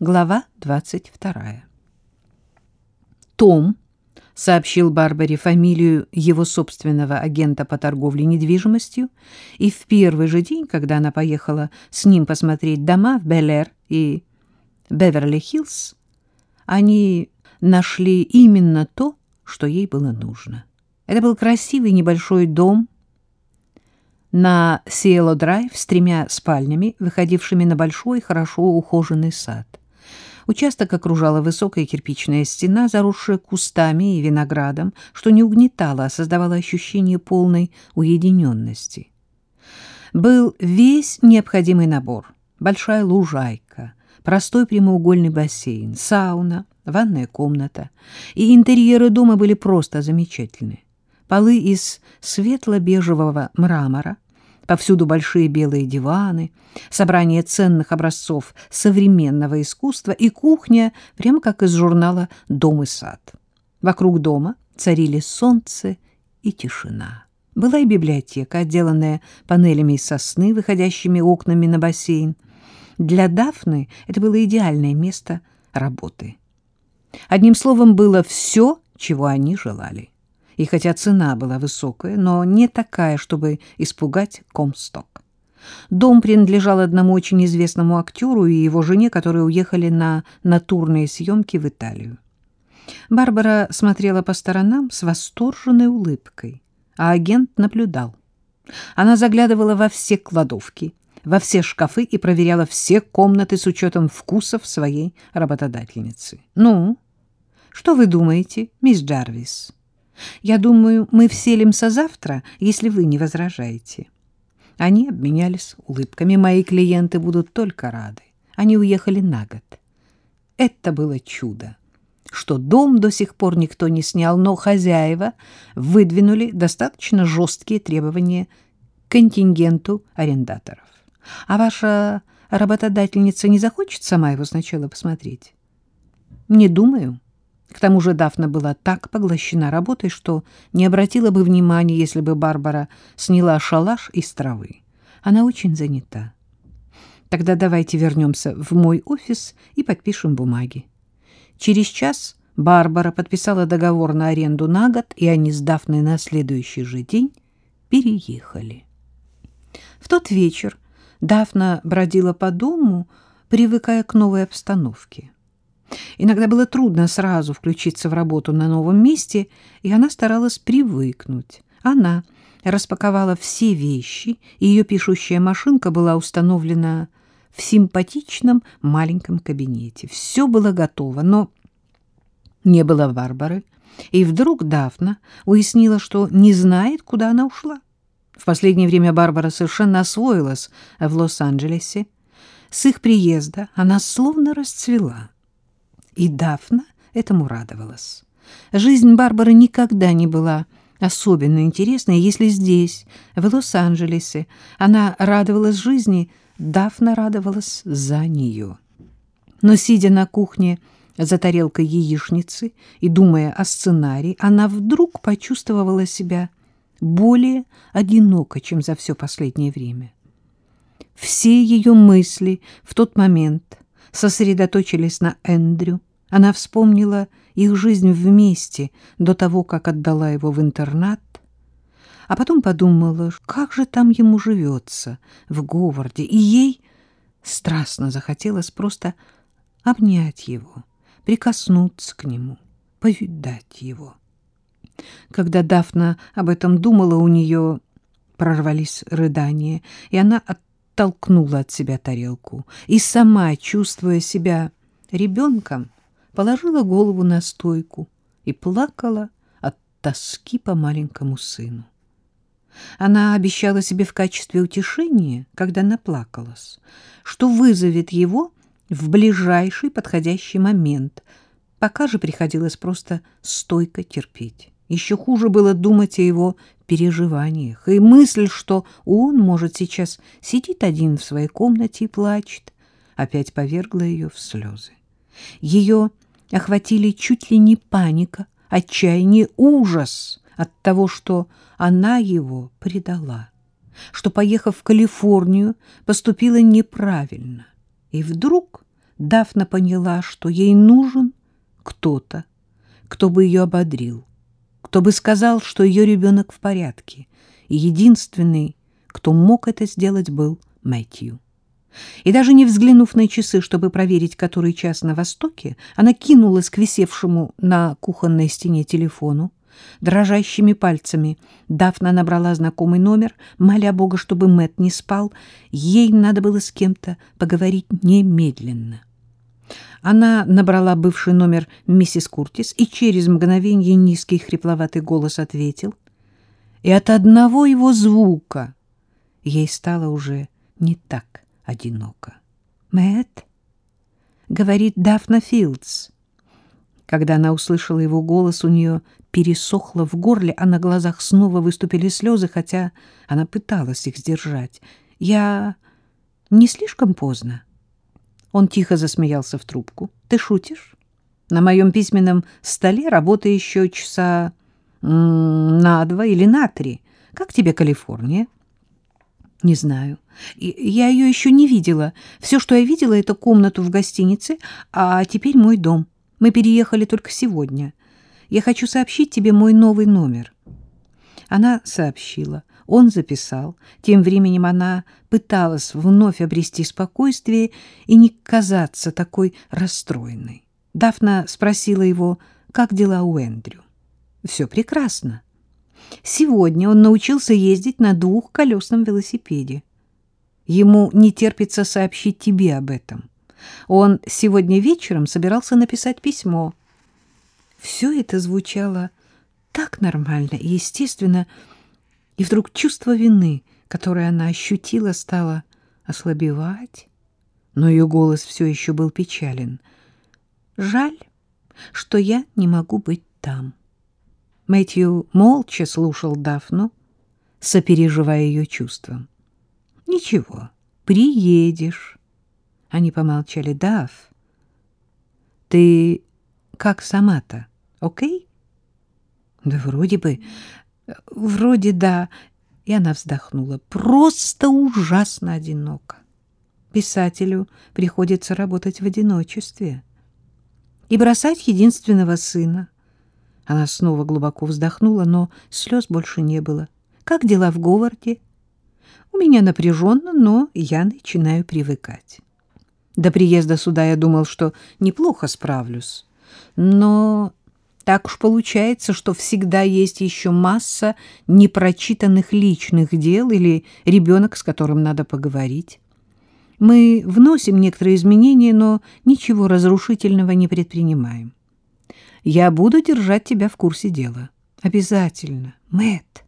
Глава 22. Том сообщил Барбаре фамилию его собственного агента по торговле недвижимостью, и в первый же день, когда она поехала с ним посмотреть дома в Бел-Эр и Беверли-Хиллз, они нашли именно то, что ей было нужно. Это был красивый небольшой дом на Сиэло-Драйв с тремя спальнями, выходившими на большой, хорошо ухоженный сад. Участок окружала высокая кирпичная стена, заросшая кустами и виноградом, что не угнетало, а создавало ощущение полной уединенности. Был весь необходимый набор. Большая лужайка, простой прямоугольный бассейн, сауна, ванная комната. И интерьеры дома были просто замечательны. Полы из светло-бежевого мрамора — Повсюду большие белые диваны, собрание ценных образцов современного искусства и кухня, прямо как из журнала «Дом и сад». Вокруг дома царили солнце и тишина. Была и библиотека, отделанная панелями из сосны, выходящими окнами на бассейн. Для Дафны это было идеальное место работы. Одним словом, было все, чего они желали и хотя цена была высокая, но не такая, чтобы испугать Комсток. Дом принадлежал одному очень известному актеру и его жене, которые уехали на натурные съемки в Италию. Барбара смотрела по сторонам с восторженной улыбкой, а агент наблюдал. Она заглядывала во все кладовки, во все шкафы и проверяла все комнаты с учетом вкусов своей работодательницы. «Ну, что вы думаете, мисс Джарвис?» Я думаю, мы вселимся завтра, если вы не возражаете. Они обменялись улыбками. Мои клиенты будут только рады. Они уехали на год. Это было чудо, что дом до сих пор никто не снял, но хозяева выдвинули достаточно жесткие требования к контингенту арендаторов. А ваша работодательница не захочет сама его сначала посмотреть? Не думаю. К тому же Дафна была так поглощена работой, что не обратила бы внимания, если бы Барбара сняла шалаш из травы. Она очень занята. Тогда давайте вернемся в мой офис и подпишем бумаги. Через час Барбара подписала договор на аренду на год, и они с Дафной на следующий же день переехали. В тот вечер Дафна бродила по дому, привыкая к новой обстановке. Иногда было трудно сразу включиться в работу на новом месте, и она старалась привыкнуть. Она распаковала все вещи, и ее пишущая машинка была установлена в симпатичном маленьком кабинете. Все было готово, но не было Барбары, и вдруг Дафна уяснила, что не знает, куда она ушла. В последнее время Барбара совершенно освоилась в Лос-Анджелесе. С их приезда она словно расцвела — и Дафна этому радовалась. Жизнь Барбары никогда не была особенно интересной, если здесь, в Лос-Анджелесе, она радовалась жизни, Дафна радовалась за нее. Но, сидя на кухне за тарелкой яичницы и думая о сценарии, она вдруг почувствовала себя более одиноко, чем за все последнее время. Все ее мысли в тот момент сосредоточились на Эндрю, она вспомнила их жизнь вместе до того, как отдала его в интернат, а потом подумала, как же там ему живется в Говарде, и ей страстно захотелось просто обнять его, прикоснуться к нему, повидать его. Когда Дафна об этом думала, у нее прорвались рыдания, и она оттолкнула от себя тарелку, и сама, чувствуя себя ребенком, положила голову на стойку и плакала от тоски по маленькому сыну. Она обещала себе в качестве утешения, когда наплакалась, что вызовет его в ближайший подходящий момент. Пока же приходилось просто стойко терпеть. Еще хуже было думать о его переживаниях, и мысль, что он, может, сейчас сидит один в своей комнате и плачет, опять повергла ее в слезы. Ее охватили чуть ли не паника, отчаяние, ужас от того, что она его предала, что, поехав в Калифорнию, поступила неправильно. И вдруг Дафна поняла, что ей нужен кто-то, кто бы ее ободрил, кто бы сказал, что ее ребенок в порядке, и единственный, кто мог это сделать, был Мэтью. И даже не взглянув на часы, чтобы проверить, который час на востоке, она кинулась к висевшему на кухонной стене телефону. Дрожащими пальцами Дафна набрала знакомый номер, моля Бога, чтобы Мэт не спал. Ей надо было с кем-то поговорить немедленно. Она набрала бывший номер миссис Куртис, и через мгновение низкий хрипловатый голос ответил. И от одного его звука ей стало уже не так одиноко. «Мэтт?» — говорит Дафна Филдс. Когда она услышала его голос, у нее пересохло в горле, а на глазах снова выступили слезы, хотя она пыталась их сдержать. «Я не слишком поздно?» Он тихо засмеялся в трубку. «Ты шутишь? На моем письменном столе работа еще часа на два или на три. Как тебе Калифорния?» Не знаю. Я ее еще не видела. Все, что я видела, это комнату в гостинице, а теперь мой дом. Мы переехали только сегодня. Я хочу сообщить тебе мой новый номер. Она сообщила. Он записал. Тем временем она пыталась вновь обрести спокойствие и не казаться такой расстроенной. Дафна спросила его, как дела у Эндрю. «Все прекрасно. Сегодня он научился ездить на двухколесном велосипеде. Ему не терпится сообщить тебе об этом. Он сегодня вечером собирался написать письмо. Все это звучало так нормально и естественно, и вдруг чувство вины, которое она ощутила, стало ослабевать, но ее голос все еще был печален. «Жаль, что я не могу быть там». Мэтью молча слушал Дафну, сопереживая ее чувствам. — Ничего, приедешь. Они помолчали. — Даф, ты как сама-то, окей? — Да вроде бы, вроде да. И она вздохнула. Просто ужасно одиноко. Писателю приходится работать в одиночестве и бросать единственного сына — она снова глубоко вздохнула, но слез больше не было. «Как дела в Говарде?» «У меня напряженно, но я начинаю привыкать. До приезда сюда я думал, что неплохо справлюсь. Но так уж получается, что всегда есть еще масса непрочитанных личных дел или ребенок, с которым надо поговорить. Мы вносим некоторые изменения, но ничего разрушительного не предпринимаем. Я буду держать тебя в курсе дела. Обязательно, Мэт.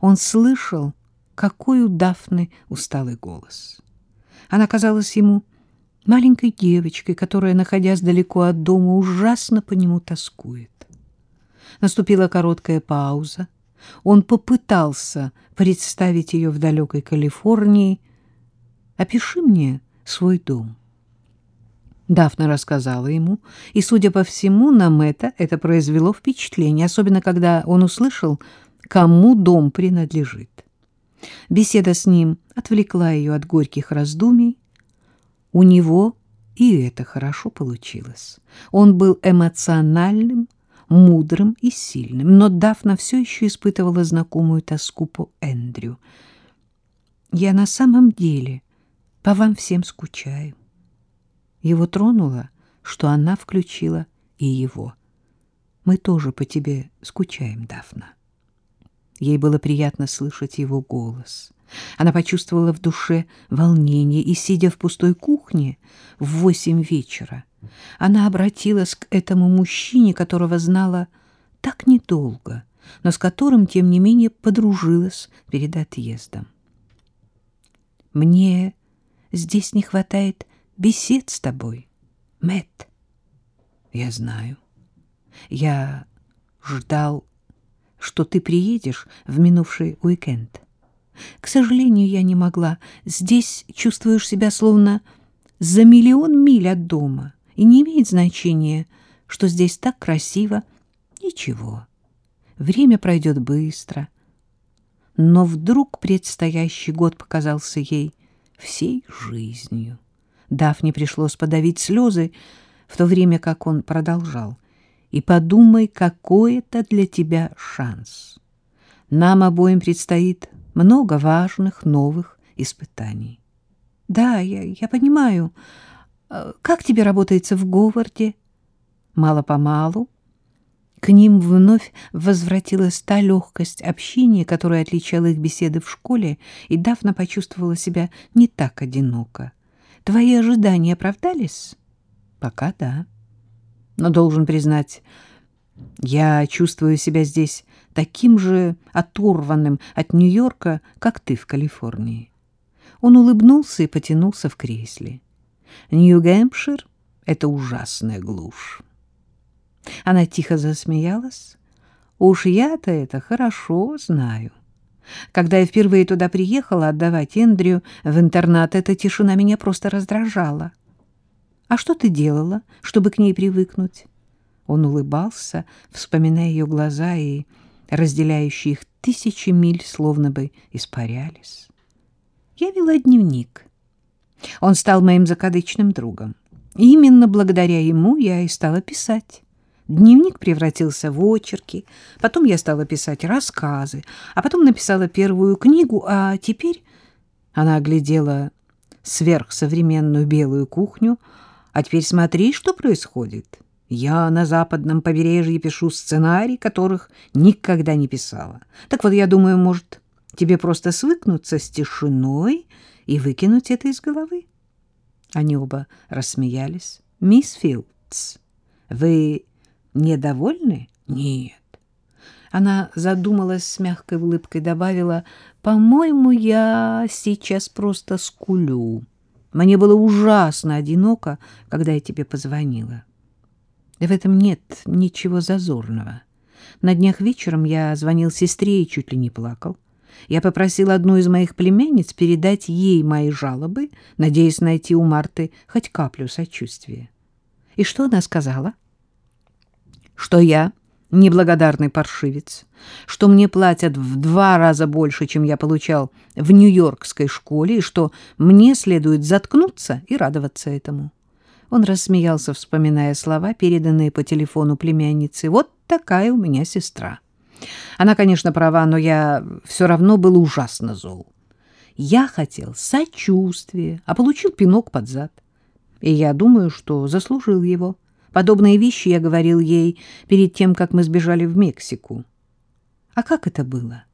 Он слышал, какой у Дафны усталый голос. Она казалась ему маленькой девочкой, которая, находясь далеко от дома, ужасно по нему тоскует. Наступила короткая пауза. Он попытался представить ее в далекой Калифорнии. «Опиши мне свой дом». Дафна рассказала ему, и, судя по всему, на Мэтта это произвело впечатление, особенно когда он услышал, кому дом принадлежит. Беседа с ним отвлекла ее от горьких раздумий. У него и это хорошо получилось. Он был эмоциональным, мудрым и сильным, но Дафна все еще испытывала знакомую тоску по Эндрю. «Я на самом деле по вам всем скучаю. Его тронуло, что она включила и его. «Мы тоже по тебе скучаем, Дафна». Ей было приятно слышать его голос. Она почувствовала в душе волнение, и, сидя в пустой кухне в восемь вечера, она обратилась к этому мужчине, которого знала так недолго, но с которым, тем не менее, подружилась перед отъездом. «Мне здесь не хватает бесед с тобой, Мэт. Я знаю. Я ждал, что ты приедешь в минувший уикенд. К сожалению, я не могла. Здесь чувствуешь себя словно за миллион миль от дома, и не имеет значения, что здесь так красиво. Ничего. Время пройдет быстро. Но вдруг предстоящий год показался ей всей жизнью Дафне пришлось подавить слезы, в то время как он продолжал. «И подумай, какой это для тебя шанс. Нам обоим предстоит много важных новых испытаний». «Да, я, я понимаю. Как тебе работается в Говарде?» Мало-помалу к ним вновь возвратилась та легкость общения, которая отличала их беседы в школе, и Дафна почувствовала себя не так одиноко. Твои ожидания оправдались? Пока да. Но должен признать, я чувствую себя здесь таким же оторванным от Нью-Йорка, как ты в Калифорнии. Он улыбнулся и потянулся в кресле. Нью-Гэмпшир — это ужасная глушь. Она тихо засмеялась. Уж я-то это хорошо знаю. Когда я впервые туда приехала отдавать Эндрю в интернат, эта тишина меня просто раздражала. А что ты делала, чтобы к ней привыкнуть? Он улыбался, вспоминая ее глаза, и разделяющие их тысячи миль словно бы испарялись. Я вела дневник. Он стал моим закадычным другом. именно благодаря ему я и стала писать. Дневник превратился в очерки, потом я стала писать рассказы, а потом написала первую книгу, а теперь она оглядела сверхсовременную белую кухню, а теперь смотри, что происходит. Я на западном побережье пишу сценарий, которых никогда не писала. Так вот, я думаю, может, тебе просто свыкнуться с тишиной и выкинуть это из головы? Они оба рассмеялись. «Мисс Филдс, вы Недовольны? Нет. Она задумалась с мягкой улыбкой, добавила, «По-моему, я сейчас просто скулю. Мне было ужасно одиноко, когда я тебе позвонила». В этом нет ничего зазорного. На днях вечером я звонил сестре и чуть ли не плакал. Я попросил одну из моих племянниц передать ей мои жалобы, надеясь найти у Марты хоть каплю сочувствия. И что она сказала? — что я неблагодарный паршивец, что мне платят в два раза больше, чем я получал в Нью-Йоркской школе, и что мне следует заткнуться и радоваться этому. Он рассмеялся, вспоминая слова, переданные по телефону племяннице. «Вот такая у меня сестра». Она, конечно, права, но я все равно был ужасно зол. Я хотел сочувствия, а получил пинок под зад. И я думаю, что заслужил его. Подобные вещи я говорил ей перед тем, как мы сбежали в Мексику. А как это было?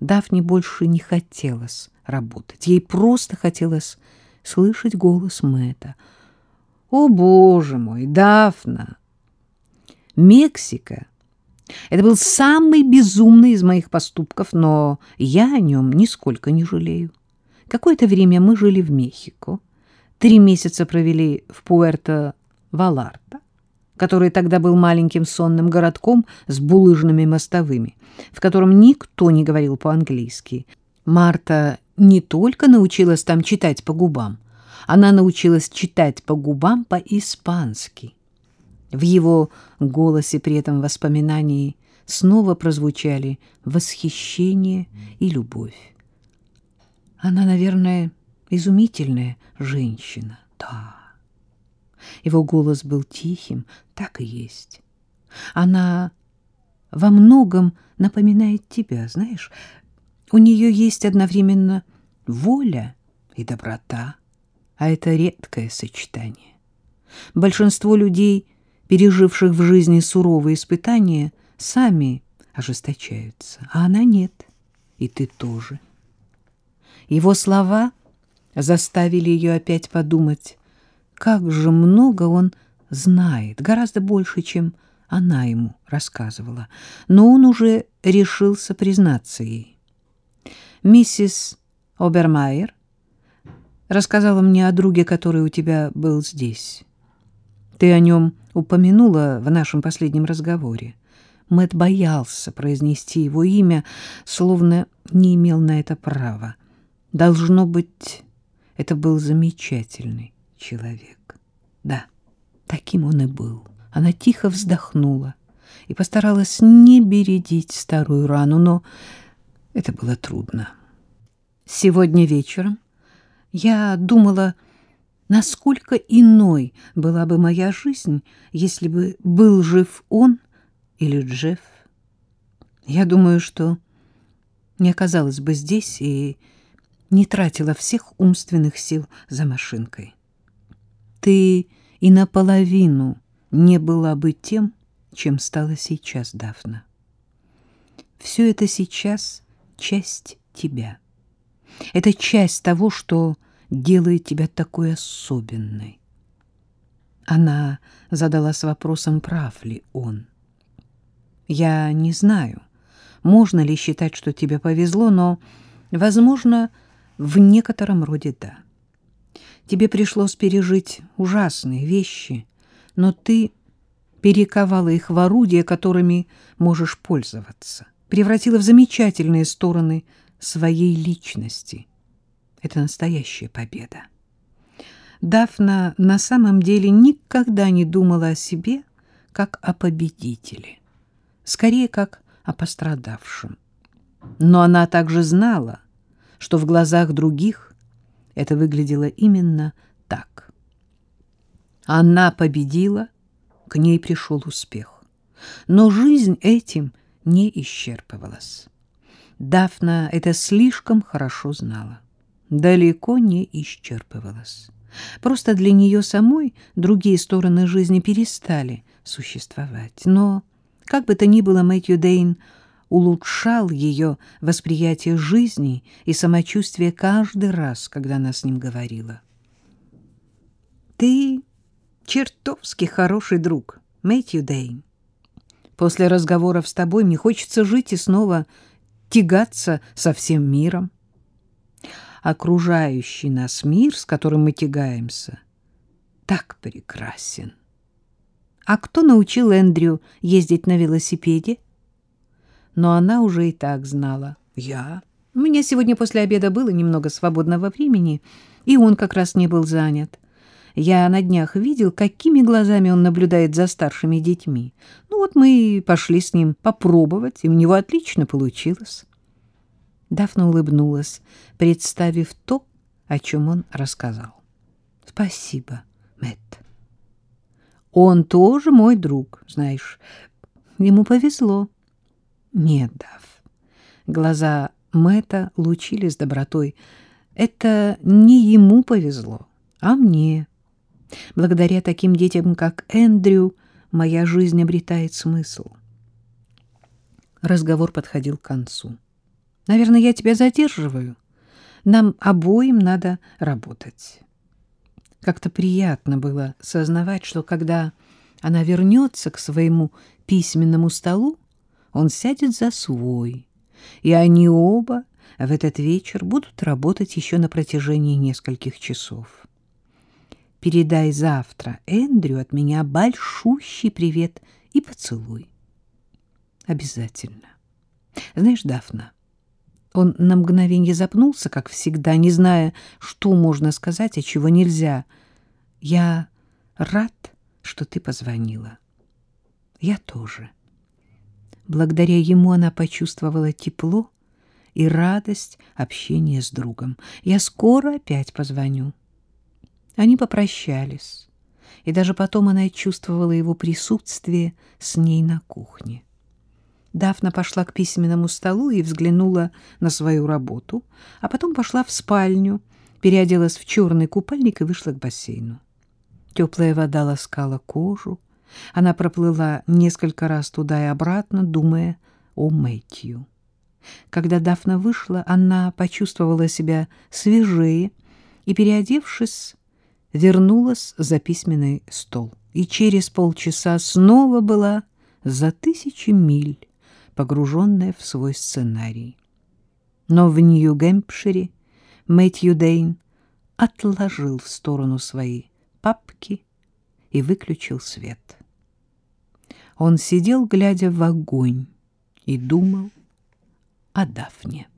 Дафне больше не хотелось работать. Ей просто хотелось слышать голос Мэтта. «О, боже мой, Дафна!» Мексика — это был самый безумный из моих поступков, но я о нем нисколько не жалею. Какое-то время мы жили в Мехико. Три месяца провели в Пуэрто Валарта, который тогда был маленьким сонным городком с булыжными мостовыми, в котором никто не говорил по-английски. Марта не только научилась там читать по губам, она научилась читать по губам по-испански. В его голосе при этом воспоминании снова прозвучали восхищение и любовь. Она, наверное, изумительная женщина. Да. Его голос был тихим, так и есть. Она во многом напоминает тебя, знаешь. У нее есть одновременно воля и доброта, а это редкое сочетание. Большинство людей, переживших в жизни суровые испытания, сами ожесточаются, а она нет, и ты тоже. Его слова заставили ее опять подумать как же много он знает, гораздо больше, чем она ему рассказывала. Но он уже решился признаться ей. Миссис Обермайер рассказала мне о друге, который у тебя был здесь. Ты о нем упомянула в нашем последнем разговоре. Мэтт боялся произнести его имя, словно не имел на это права. Должно быть, это был замечательный человек. Да, таким он и был. Она тихо вздохнула и постаралась не бередить старую рану, но это было трудно. Сегодня вечером я думала, Насколько иной была бы моя жизнь, если бы был жив он или Джефф? Я думаю, что не оказалась бы здесь и не тратила всех умственных сил за машинкой. Ты и наполовину не была бы тем, чем стала сейчас Дафна. Все это сейчас часть тебя. Это часть того, что делает тебя такой особенной. Она задалась вопросом, прав ли он. Я не знаю, можно ли считать, что тебе повезло, но, возможно, в некотором роде да. Тебе пришлось пережить ужасные вещи, но ты перековала их в орудия, которыми можешь пользоваться, превратила в замечательные стороны своей личности. Это настоящая победа. Дафна на самом деле никогда не думала о себе как о победителе, скорее как о пострадавшем. Но она также знала, что в глазах других это выглядело именно так. Она победила, к ней пришел успех. Но жизнь этим не исчерпывалась. Дафна это слишком хорошо знала. Далеко не исчерпывалась. Просто для нее самой другие стороны жизни перестали существовать. Но, как бы то ни было, Мэтью Дейн улучшал ее восприятие жизни и самочувствие каждый раз, когда она с ним говорила. «Ты чертовски хороший друг, Мэтью Дейн. После разговоров с тобой мне хочется жить и снова тягаться со всем миром. Окружающий нас мир, с которым мы тягаемся, так прекрасен. А кто научил Эндрю ездить на велосипеде? Но она уже и так знала. Я. У меня сегодня после обеда было немного свободного времени, и он как раз не был занят. Я на днях видел, какими глазами он наблюдает за старшими детьми. Ну вот мы пошли с ним попробовать, и у него отлично получилось. Дафна улыбнулась, представив то, о чем он рассказал. — Спасибо, Мэтт. Он тоже мой друг, знаешь. Ему повезло. Нет, Даф. Глаза Мэтта лучились добротой. Это не ему повезло, а мне. Благодаря таким детям, как Эндрю, моя жизнь обретает смысл. Разговор подходил к концу. Наверное, я тебя задерживаю. Нам обоим надо работать. Как-то приятно было сознавать, что когда она вернется к своему письменному столу, он сядет за свой, и они оба в этот вечер будут работать еще на протяжении нескольких часов. Передай завтра Эндрю от меня большущий привет и поцелуй. Обязательно. Знаешь, Дафна, он на мгновение запнулся, как всегда, не зная, что можно сказать, а чего нельзя. «Я рад, что ты позвонила». «Я тоже». Благодаря ему она почувствовала тепло и радость общения с другом. «Я скоро опять позвоню». Они попрощались, и даже потом она чувствовала его присутствие с ней на кухне. Дафна пошла к письменному столу и взглянула на свою работу, а потом пошла в спальню, переоделась в черный купальник и вышла к бассейну. Теплая вода ласкала кожу. Она проплыла несколько раз туда и обратно, думая о Мэтью. Когда Дафна вышла, она почувствовала себя свежее и, переодевшись, вернулась за письменный стол. И через полчаса снова была за тысячи миль погруженная в свой сценарий. Но в Нью-Гэмпшире Мэтью Дейн отложил в сторону свои папки и выключил свет. Он сидел, глядя в огонь, и думал о Дафне.